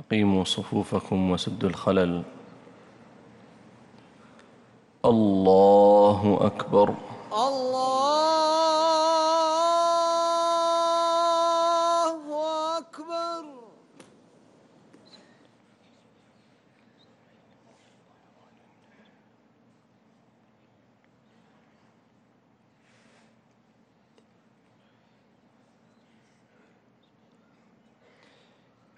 أقيموا صفوفكم وسدوا الخلل. الله أكبر. الله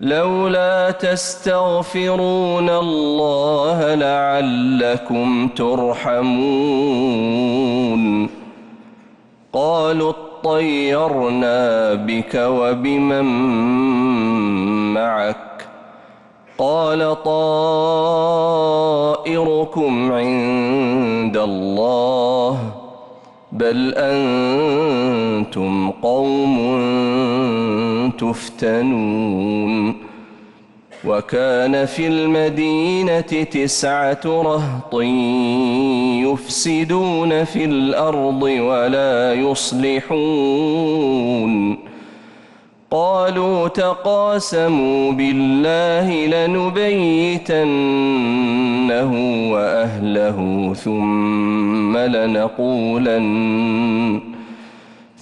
لولا تستغفرون الله لعلكم ترحمون. قالوا اطيرنا بك وبمن معك. قال طائركم عند الله. بل أنتم قوم تفتنون. وكان في المدينة تسعة رهط يفسدون في الأرض ولا يصلحون. قالوا تقاسموا بالله لنبيتنه وأهله ثم لنقولن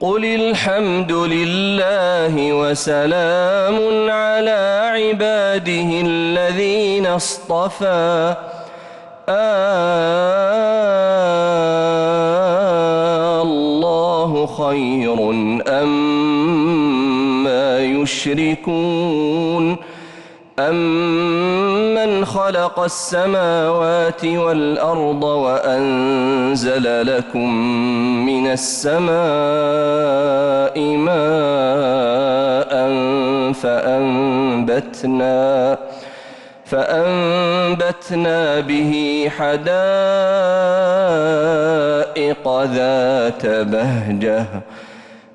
قل الحمد لله وسلام على عباده الذين اصطفى. الله خير أم ما يشركون أمن خلق السماوات والأرض وأنزل لكم من السماء ماء فأنبتنا فأنبتنا به حدائق ذات بهجة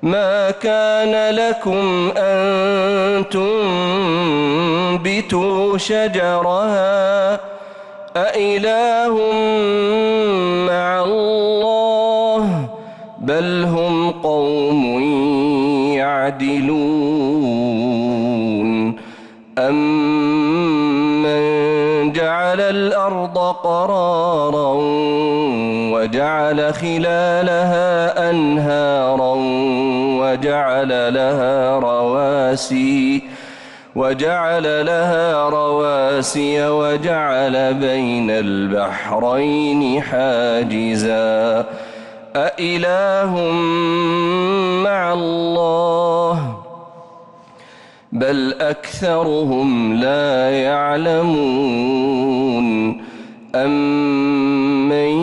ما كان لكم أن تنبتوا شجرها أإله مع الله بل هم قوم يعدلون أمن جعل الأرض قرارا وجعل خلالها وجعل لها رواسي وجعل لها رواسي وجعل بين البحرين حاجزا. أإله مع الله؟ بل أكثرهم لا يعلمون. أمن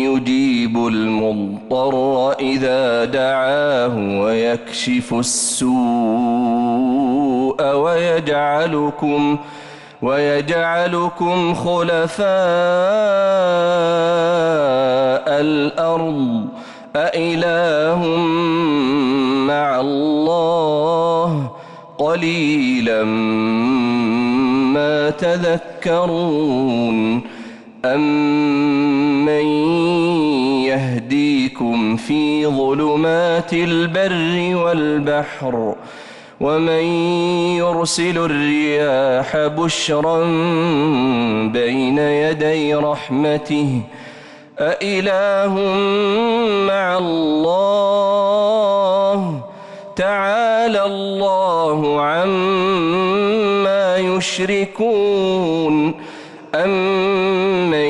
يجيب المضطر إذا دعاه ويكشف السوء ويجعلكم ويجعلكم خلفاء الأرض. أإله مع الله. قليلا ما تذكرون. أمن يهديكم في ظلمات البر والبحر ومن يرسل الرياح بشرا بين يدي رحمته أإله مع الله تعالى الله عما يشركون أمن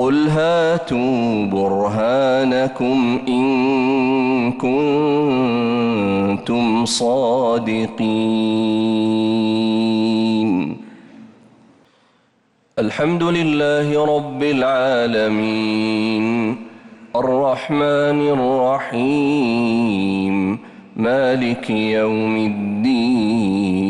قل هاتوا برهانكم إن كنتم صادقين الحمد لله رب العالمين الرحمن الرحيم مالك يوم الدين